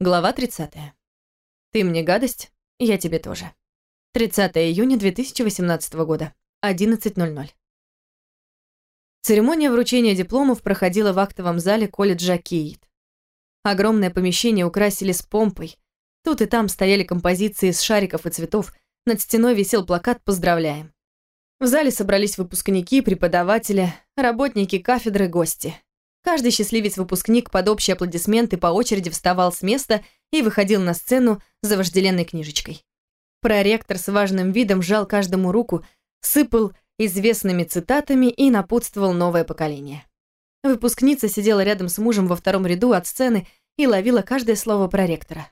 Глава 30. Ты мне гадость, я тебе тоже. 30 июня 2018 года, 11.00. Церемония вручения дипломов проходила в актовом зале колледжа Киит. Огромное помещение украсили с помпой. Тут и там стояли композиции из шариков и цветов, над стеной висел плакат «Поздравляем». В зале собрались выпускники, преподаватели, работники кафедры, гости. Каждый счастливец-выпускник под общие аплодисменты по очереди вставал с места и выходил на сцену за вожделенной книжечкой. Проректор с важным видом жал каждому руку, сыпал известными цитатами и напутствовал новое поколение. Выпускница сидела рядом с мужем во втором ряду от сцены и ловила каждое слово проректора.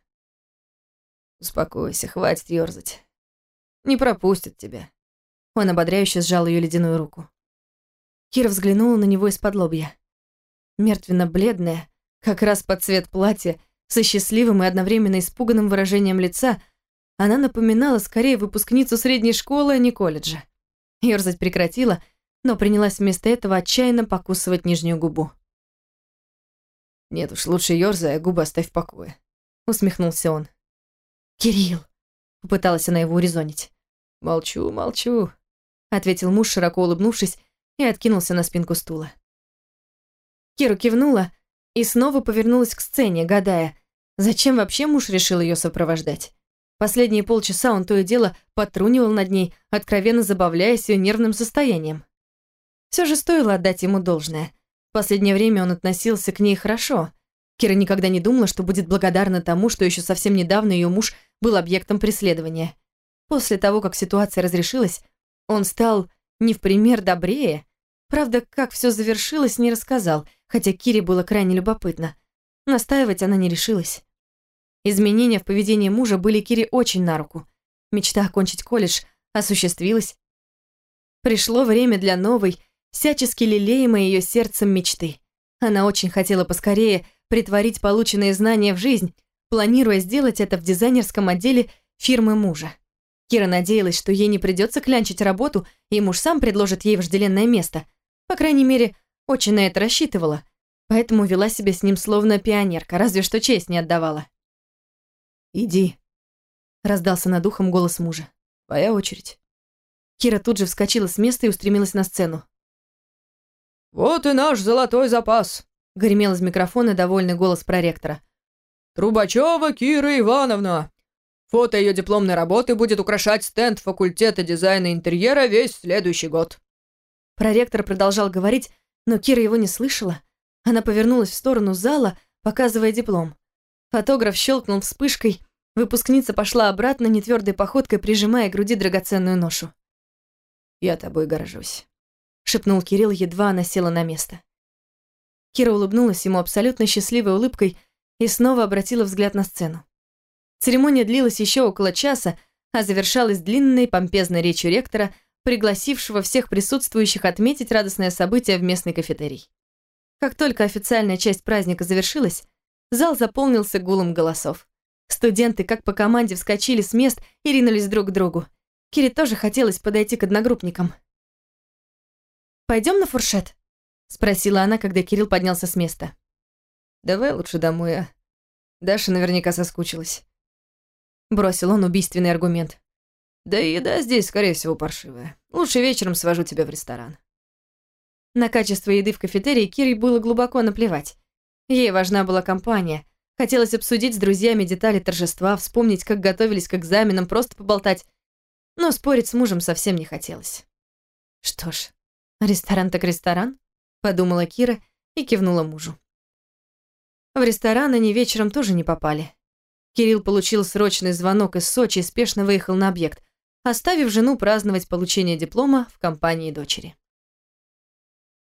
«Успокойся, хватит ёрзать. Не пропустят тебя». Он ободряюще сжал ее ледяную руку. Кира взглянула на него из-под лобья мертвенно-бледная, как раз под цвет платья, со счастливым и одновременно испуганным выражением лица, она напоминала скорее выпускницу средней школы, а не колледжа. Ёрзать прекратила, но принялась вместо этого отчаянно покусывать нижнюю губу. «Нет уж, лучше ёрзай, а губы оставь в покое», — усмехнулся он. «Кирилл!» — попыталась она его урезонить. «Молчу, молчу», — ответил муж, широко улыбнувшись, и откинулся на спинку стула. Кира кивнула и снова повернулась к сцене, гадая, зачем вообще муж решил ее сопровождать. Последние полчаса он то и дело потрунивал над ней, откровенно забавляясь ее нервным состоянием. Все же стоило отдать ему должное. В последнее время он относился к ней хорошо. Кира никогда не думала, что будет благодарна тому, что еще совсем недавно ее муж был объектом преследования. После того, как ситуация разрешилась, он стал не в пример добрее. Правда, как все завершилось, не рассказал, хотя Кире было крайне любопытно. Настаивать она не решилась. Изменения в поведении мужа были Кире очень на руку. Мечта окончить колледж осуществилась. Пришло время для новой, всячески лелеемой ее сердцем мечты. Она очень хотела поскорее притворить полученные знания в жизнь, планируя сделать это в дизайнерском отделе фирмы мужа. Кира надеялась, что ей не придется клянчить работу, и муж сам предложит ей вожделенное место. По крайней мере, очень на это рассчитывала, поэтому вела себя с ним словно пионерка, разве что честь не отдавала. «Иди», — раздался над ухом голос мужа. «Твоя очередь». Кира тут же вскочила с места и устремилась на сцену. «Вот и наш золотой запас», — гремел из микрофона довольный голос проректора. «Трубачева Кира Ивановна. Фото ее дипломной работы будет украшать стенд факультета дизайна интерьера весь следующий год». Проректор продолжал говорить, но Кира его не слышала. Она повернулась в сторону зала, показывая диплом. Фотограф щелкнул вспышкой, выпускница пошла обратно нетвердой походкой, прижимая к груди драгоценную ношу. «Я тобой горжусь», — шепнул Кирилл, едва она села на место. Кира улыбнулась ему абсолютно счастливой улыбкой и снова обратила взгляд на сцену. Церемония длилась еще около часа, а завершалась длинной помпезной речью ректора — пригласившего всех присутствующих отметить радостное событие в местный кафетерий. Как только официальная часть праздника завершилась, зал заполнился гулом голосов. Студенты, как по команде, вскочили с мест и ринулись друг к другу. Кире тоже хотелось подойти к одногруппникам. «Пойдем на фуршет?» — спросила она, когда Кирилл поднялся с места. «Давай лучше домой, а? Даша наверняка соскучилась». Бросил он убийственный аргумент. Да и еда здесь, скорее всего, паршивая. Лучше вечером свожу тебя в ресторан. На качество еды в кафетерии Кире было глубоко наплевать. Ей важна была компания. Хотелось обсудить с друзьями детали торжества, вспомнить, как готовились к экзаменам, просто поболтать. Но спорить с мужем совсем не хотелось. Что ж, ресторан так ресторан, подумала Кира и кивнула мужу. В ресторан они вечером тоже не попали. Кирилл получил срочный звонок из Сочи и спешно выехал на объект оставив жену праздновать получение диплома в компании дочери.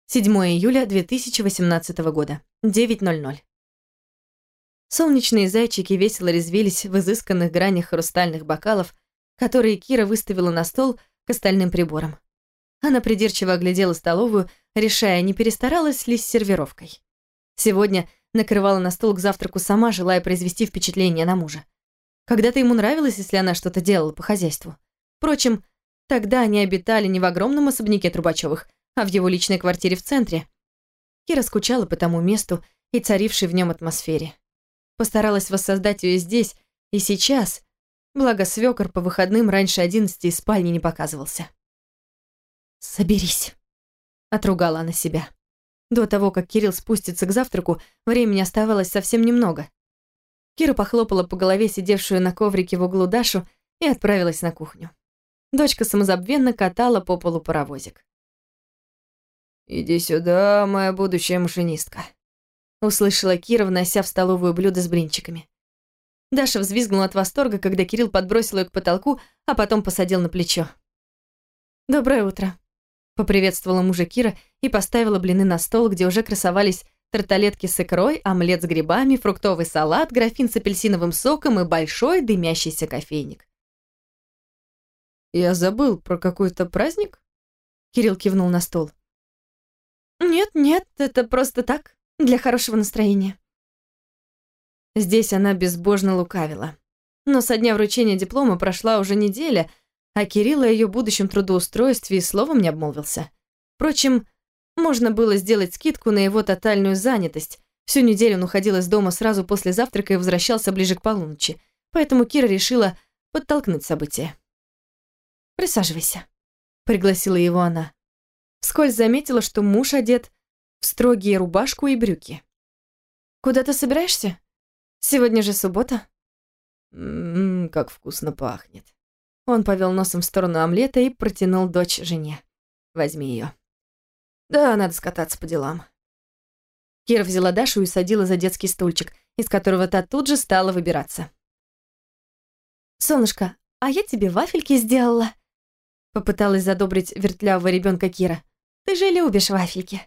7 июля 2018 года, 9.00. Солнечные зайчики весело резвились в изысканных гранях хрустальных бокалов, которые Кира выставила на стол к остальным приборам. Она придирчиво оглядела столовую, решая, не перестаралась ли с сервировкой. Сегодня накрывала на стол к завтраку сама, желая произвести впечатление на мужа. Когда-то ему нравилось, если она что-то делала по хозяйству. Впрочем, тогда они обитали не в огромном особняке Трубачевых, а в его личной квартире в центре. Кира скучала по тому месту и царившей в нем атмосфере. Постаралась воссоздать ее здесь и сейчас, благо свекор по выходным раньше одиннадцати из спальни не показывался. «Соберись», — отругала она себя. До того, как Кирилл спустится к завтраку, времени оставалось совсем немного. Кира похлопала по голове сидевшую на коврике в углу Дашу и отправилась на кухню. Дочка самозабвенно катала по полу паровозик. «Иди сюда, моя будущая машинистка», — услышала Кира, внося в столовую блюдо с блинчиками. Даша взвизгнула от восторга, когда Кирилл подбросил ее к потолку, а потом посадил на плечо. «Доброе утро», — поприветствовала мужа Кира и поставила блины на стол, где уже красовались тарталетки с икрой, омлет с грибами, фруктовый салат, графин с апельсиновым соком и большой дымящийся кофейник. «Я забыл про какой-то праздник?» Кирилл кивнул на стол. «Нет, нет, это просто так, для хорошего настроения». Здесь она безбожно лукавила. Но со дня вручения диплома прошла уже неделя, а Кирилл о ее будущем трудоустройстве и словом не обмолвился. Впрочем, можно было сделать скидку на его тотальную занятость. Всю неделю он уходил из дома сразу после завтрака и возвращался ближе к полуночи. Поэтому Кира решила подтолкнуть события. «Присаживайся», — пригласила его она. Вскользь заметила, что муж одет в строгие рубашку и брюки. «Куда ты собираешься? Сегодня же суббота». «Ммм, как вкусно пахнет». Он повел носом в сторону омлета и протянул дочь жене. «Возьми ее. «Да, надо скататься по делам». Кира взяла Дашу и садила за детский стульчик, из которого та тут же стала выбираться. «Солнышко, а я тебе вафельки сделала», Попыталась задобрить вертлявого ребенка Кира. «Ты же любишь вафельки».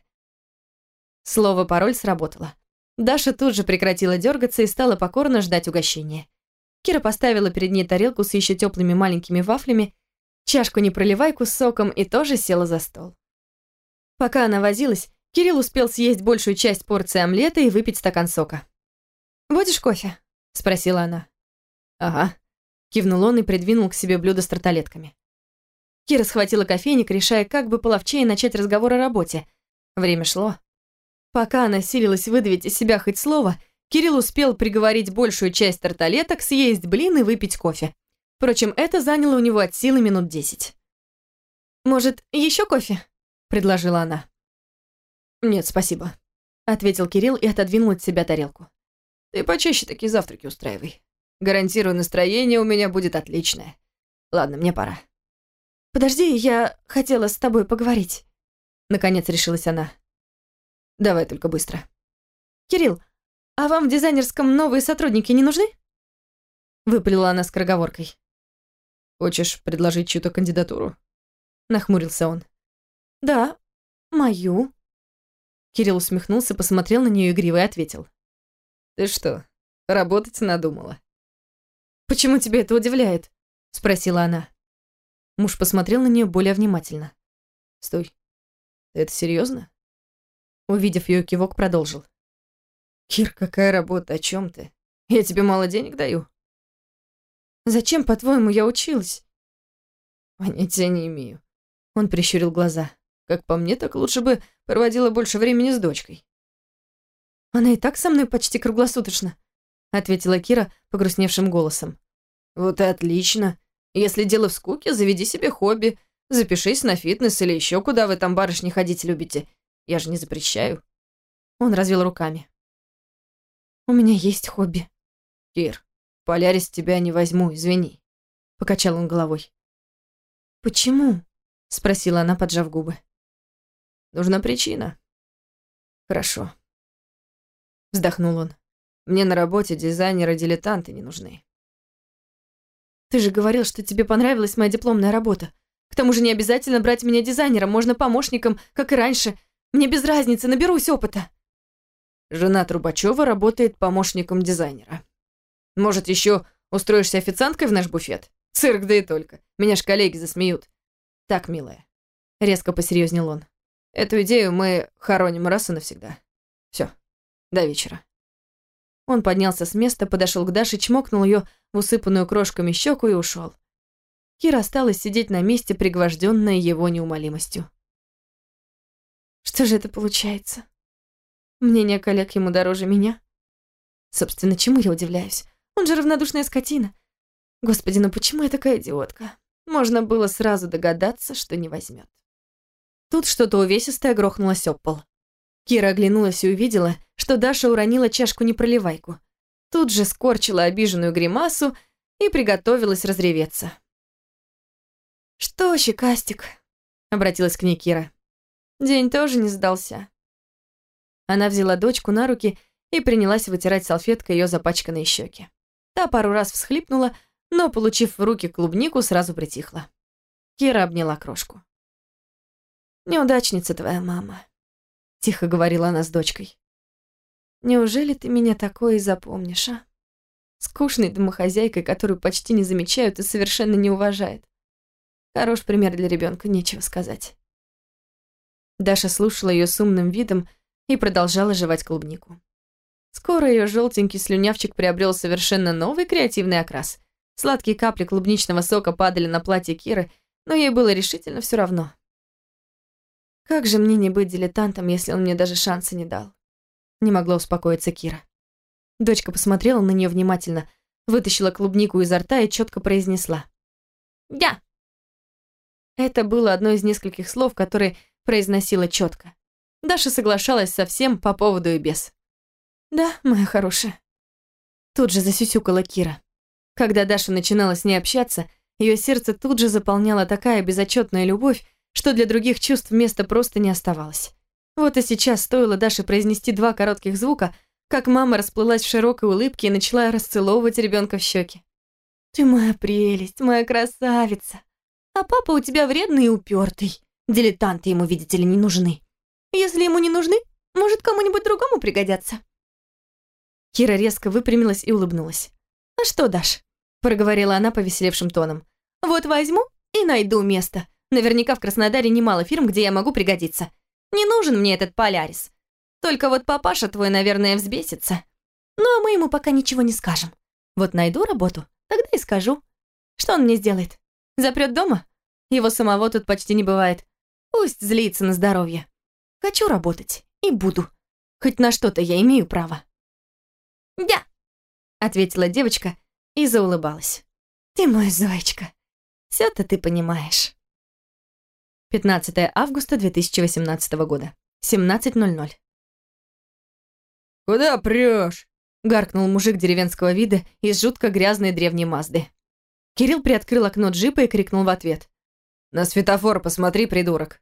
Слово «пароль» сработало. Даша тут же прекратила дергаться и стала покорно ждать угощения. Кира поставила перед ней тарелку с еще теплыми маленькими вафлями, чашку непроливайку с соком и тоже села за стол. Пока она возилась, Кирилл успел съесть большую часть порции омлета и выпить стакан сока. «Будешь кофе?» – спросила она. «Ага», – кивнул он и придвинул к себе блюдо с тарталетками. Кира схватила кофейник, решая, как бы половчее начать разговор о работе. Время шло. Пока она силилась выдавить из себя хоть слово, Кирилл успел приговорить большую часть тарталеток, съесть блин и выпить кофе. Впрочем, это заняло у него от силы минут десять. «Может, еще кофе?» – предложила она. «Нет, спасибо», – ответил Кирилл и отодвинул от себя тарелку. «Ты почаще такие завтраки устраивай. Гарантирую, настроение у меня будет отличное. Ладно, мне пора». «Подожди, я хотела с тобой поговорить». Наконец решилась она. «Давай только быстро». «Кирилл, а вам в дизайнерском новые сотрудники не нужны?» Выпалила она скороговоркой. «Хочешь предложить чью-то кандидатуру?» Нахмурился он. «Да, мою». Кирилл усмехнулся, посмотрел на нее игриво и ответил. «Ты что, работать надумала?» «Почему тебя это удивляет?» Спросила она. Муж посмотрел на нее более внимательно. «Стой. Это серьезно? Увидев ее кивок, продолжил. «Кир, какая работа? О чем ты? Я тебе мало денег даю». «Зачем, по-твоему, я училась?» «Понятия не имею». Он прищурил глаза. «Как по мне, так лучше бы проводила больше времени с дочкой». «Она и так со мной почти круглосуточно», ответила Кира погрустневшим голосом. «Вот и отлично. Если дело в скуке, заведи себе хобби. Запишись на фитнес или еще куда вы там, барышни, ходить любите. Я же не запрещаю». Он развел руками. «У меня есть хобби». «Кир, Полярис тебя не возьму, извини», — покачал он головой. «Почему?» — спросила она, поджав губы. «Нужна причина». «Хорошо», — вздохнул он. «Мне на работе дизайнеры-дилетанты не нужны». Ты же говорил, что тебе понравилась моя дипломная работа. К тому же не обязательно брать меня дизайнером, можно помощником, как и раньше. Мне без разницы, наберусь опыта. Жена Трубачева работает помощником дизайнера. Может, еще устроишься официанткой в наш буфет? Цирк, да и только. Меня ж коллеги засмеют. Так, милая. Резко посерьезнел он. Эту идею мы хороним раз и навсегда. Все. До вечера. Он поднялся с места, подошел к Даше, чмокнул ее в усыпанную крошками щеку и ушел. Кира осталась сидеть на месте, пригвожденная его неумолимостью. Что же это получается? Мнение коллег ему дороже меня? Собственно, чему я удивляюсь? Он же равнодушная скотина. Господи, ну почему я такая идиотка? Можно было сразу догадаться, что не возьмет. Тут что-то увесистое грохнулось об пол. Кира оглянулась и увидела, что Даша уронила чашку-непроливайку. Тут же скорчила обиженную гримасу и приготовилась разреветься. «Что, щекастик?» — обратилась к ней Кира. «День тоже не сдался». Она взяла дочку на руки и принялась вытирать салфеткой ее запачканные щеки. Та пару раз всхлипнула, но, получив в руки клубнику, сразу притихла. Кира обняла крошку. «Неудачница твоя мама», — тихо говорила она с дочкой. «Неужели ты меня такое и запомнишь, а? Скучной домохозяйкой, которую почти не замечают и совершенно не уважает. Хорош пример для ребенка, нечего сказать». Даша слушала ее с умным видом и продолжала жевать клубнику. Скоро ее желтенький слюнявчик приобрел совершенно новый креативный окрас. Сладкие капли клубничного сока падали на платье Киры, но ей было решительно все равно. Как же мне не быть дилетантом, если он мне даже шанса не дал? Не могла успокоиться Кира. Дочка посмотрела на нее внимательно, вытащила клубнику изо рта и четко произнесла. «Я!» Это было одно из нескольких слов, которые произносила четко. Даша соглашалась со всем по поводу и без. «Да, моя хорошая». Тут же засюсюкала Кира. Когда Даша начинала с ней общаться, ее сердце тут же заполняла такая безотчетная любовь, что для других чувств места просто не оставалось. Вот и сейчас стоило Даше произнести два коротких звука, как мама расплылась в широкой улыбке и начала расцеловывать ребенка в щеки. «Ты моя прелесть, моя красавица. А папа у тебя вредный и упертый. Дилетанты ему, видите ли, не нужны. Если ему не нужны, может, кому-нибудь другому пригодятся». Кира резко выпрямилась и улыбнулась. «А что, Даш?» – проговорила она повеселевшим тоном. «Вот возьму и найду место. Наверняка в Краснодаре немало фирм, где я могу пригодиться. Не нужен мне этот Полярис. Только вот папаша твой, наверное, взбесится. Ну, а мы ему пока ничего не скажем. Вот найду работу, тогда и скажу. Что он мне сделает? Запрет дома? Его самого тут почти не бывает. Пусть злится на здоровье. Хочу работать. И буду. Хоть на что-то я имею право. «Я!» — ответила девочка и заулыбалась. «Ты мой зайчка. все то ты понимаешь». 15 августа 2018 года. 17.00. «Куда прешь?» — гаркнул мужик деревенского вида из жутко грязной древней Мазды. Кирилл приоткрыл окно джипа и крикнул в ответ. «На светофор посмотри, придурок!»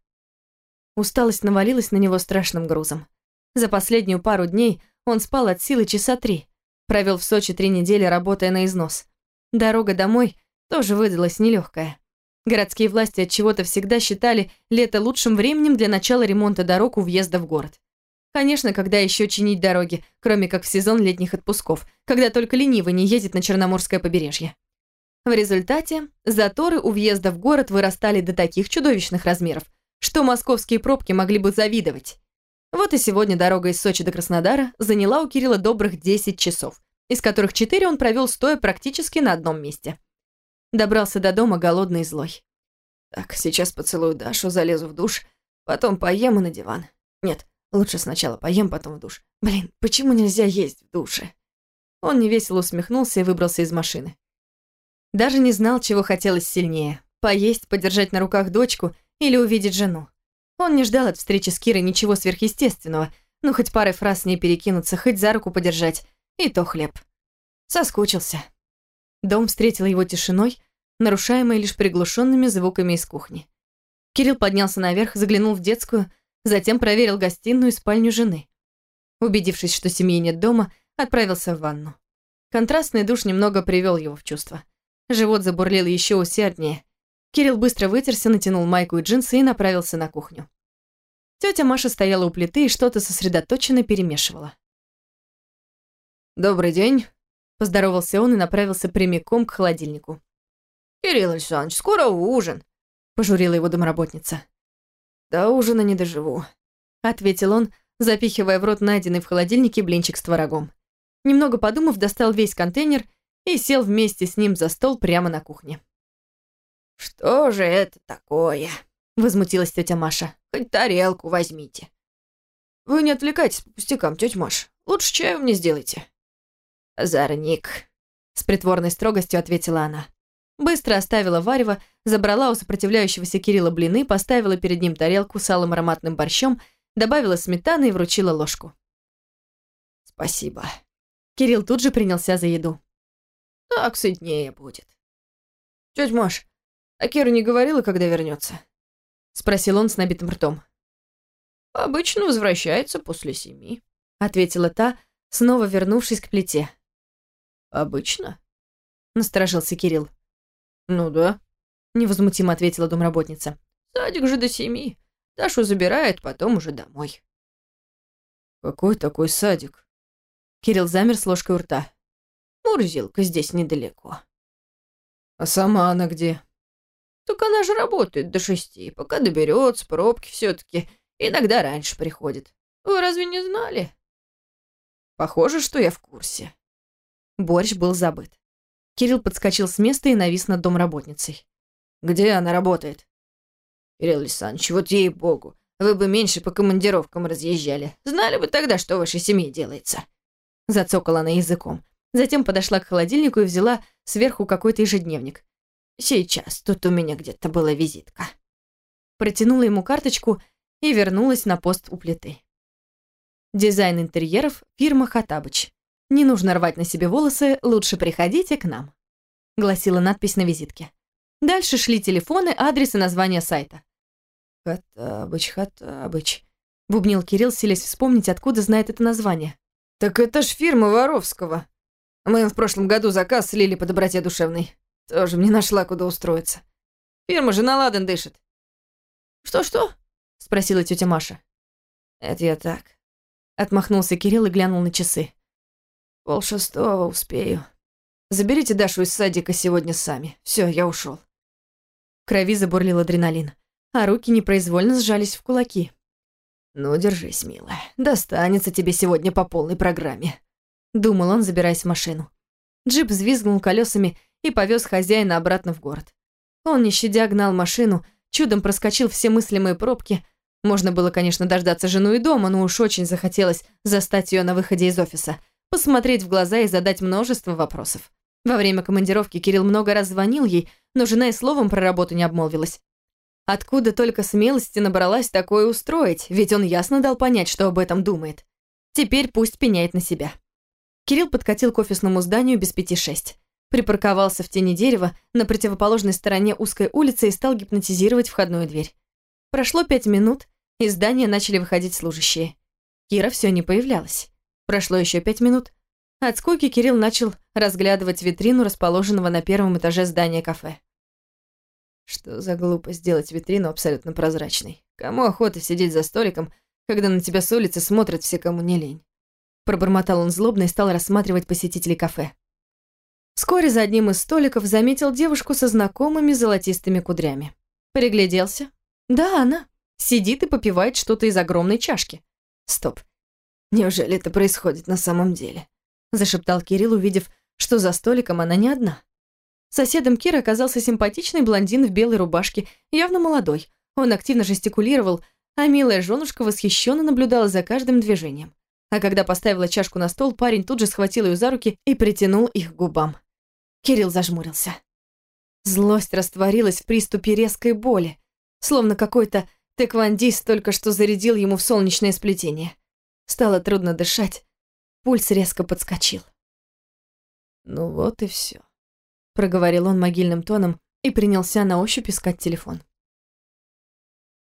Усталость навалилась на него страшным грузом. За последнюю пару дней он спал от силы часа три. Провел в Сочи три недели, работая на износ. Дорога домой тоже выдалась нелегкая. Городские власти от чего-то всегда считали лето лучшим временем для начала ремонта дорог у въезда в город. Конечно, когда еще чинить дороги, кроме как в сезон летних отпусков, когда только ленивый не ездит на Черноморское побережье. В результате заторы у въезда в город вырастали до таких чудовищных размеров, что московские пробки могли бы завидовать. Вот и сегодня дорога из Сочи до Краснодара заняла у Кирилла добрых 10 часов, из которых 4 он провел стоя практически на одном месте. Добрался до дома голодный и злой. Так, сейчас поцелую Дашу, залезу в душ, потом поем и на диван. Нет, лучше сначала поем, потом в душ. Блин, почему нельзя есть в душе? Он невесело усмехнулся и выбрался из машины. Даже не знал, чего хотелось сильнее. Поесть, подержать на руках дочку или увидеть жену. Он не ждал от встречи с Кирой ничего сверхъестественного, ну хоть парой фраз с ней перекинуться, хоть за руку подержать, и то хлеб. Соскучился. Дом встретил его тишиной, нарушаемой лишь приглушенными звуками из кухни. Кирилл поднялся наверх, заглянул в детскую, затем проверил гостиную и спальню жены. Убедившись, что семьи нет дома, отправился в ванну. Контрастный душ немного привел его в чувство. Живот забурлил еще усерднее, Кирилл быстро вытерся, натянул майку и джинсы и направился на кухню. Тетя Маша стояла у плиты и что-то сосредоточенно перемешивала. «Добрый день», — поздоровался он и направился прямиком к холодильнику. «Кирилл Александрович, скоро ужин», — пожурила его домработница. «До ужина не доживу», — ответил он, запихивая в рот найденный в холодильнике блинчик с творогом. Немного подумав, достал весь контейнер и сел вместе с ним за стол прямо на кухне. «Что же это такое?» — возмутилась тетя Маша. «Хоть тарелку возьмите». «Вы не отвлекайтесь по пустякам, тетя Маша. Лучше чаю мне сделайте». «Озорник», — с притворной строгостью ответила она. Быстро оставила варево, забрала у сопротивляющегося Кирилла блины, поставила перед ним тарелку с алым ароматным борщом, добавила сметаны и вручила ложку. «Спасибо». Кирилл тут же принялся за еду. «Так сытнее будет». «Тётя Маш, а Кира не говорила, когда вернется? Спросил он с набитым ртом. «Обычно возвращается после семи», — ответила та, снова вернувшись к плите. «Обычно?» — насторожился Кирилл. «Ну да», — невозмутимо ответила домработница. «Садик же до семи. Дашу забирает, потом уже домой». «Какой такой садик?» Кирилл замер с ложкой у рта. «Мурзилка здесь недалеко». «А сама она где?» «Так она же работает до шести, пока доберется, пробки все таки Иногда раньше приходит. Вы разве не знали?» «Похоже, что я в курсе». Борщ был забыт. Кирилл подскочил с места и навис над домработницей. «Где она работает?» «Кирилл Александрович, вот ей-богу, вы бы меньше по командировкам разъезжали. Знали бы тогда, что в вашей семье делается». Зацокала она языком. Затем подошла к холодильнику и взяла сверху какой-то ежедневник. «Сейчас, тут у меня где-то была визитка». Протянула ему карточку и вернулась на пост у плиты. Дизайн интерьеров фирма Хатабыч. Не нужно рвать на себе волосы, лучше приходите к нам. Гласила надпись на визитке. Дальше шли телефоны, адрес и название сайта. Хатабыч, Хатабыч. Бубнил Кирилл, селись вспомнить, откуда знает это название. Так это ж фирма Воровского. Мы им в прошлом году заказ слили по доброте душевной. Тоже мне нашла, куда устроиться. Фирма же на ладан дышит. Что-что? — спросила тетя Маша. «Это я так». Отмахнулся Кирилл и глянул на часы. «Пол шестого успею. Заберите Дашу из садика сегодня сами. Все, я ушел. В крови забурлил адреналин, а руки непроизвольно сжались в кулаки. «Ну, держись, милая. Достанется тебе сегодня по полной программе», — думал он, забираясь в машину. Джип взвизгнул колесами и повез хозяина обратно в город. Он, не щадя, гнал машину, чудом проскочил все мыслимые пробки. Можно было, конечно, дождаться жену и дома, но уж очень захотелось застать ее на выходе из офиса, посмотреть в глаза и задать множество вопросов. Во время командировки Кирилл много раз звонил ей, но жена и словом про работу не обмолвилась. Откуда только смелости набралась такое устроить, ведь он ясно дал понять, что об этом думает. Теперь пусть пеняет на себя. Кирилл подкатил к офисному зданию без пяти шесть. Припарковался в тени дерева на противоположной стороне узкой улицы и стал гипнотизировать входную дверь. Прошло пять минут, из здания начали выходить служащие. Кира все не появлялась. Прошло еще пять минут. От скуки Кирилл начал разглядывать витрину, расположенного на первом этаже здания кафе. Что за глупость сделать витрину абсолютно прозрачной? Кому охота сидеть за столиком, когда на тебя с улицы смотрят все, кому не лень? Пробормотал он злобно и стал рассматривать посетителей кафе. Вскоре за одним из столиков заметил девушку со знакомыми золотистыми кудрями. Пригляделся. Да, она. Сидит и попивает что-то из огромной чашки. Стоп. Неужели это происходит на самом деле? Зашептал Кирилл, увидев, что за столиком она не одна. Соседом Кира оказался симпатичный блондин в белой рубашке, явно молодой. Он активно жестикулировал, а милая женушка восхищенно наблюдала за каждым движением. А когда поставила чашку на стол, парень тут же схватил ее за руки и притянул их к губам. Кирилл зажмурился. Злость растворилась в приступе резкой боли, словно какой-то тэквондист только что зарядил ему в солнечное сплетение. Стало трудно дышать, пульс резко подскочил. «Ну вот и все, проговорил он могильным тоном и принялся на ощупь искать телефон.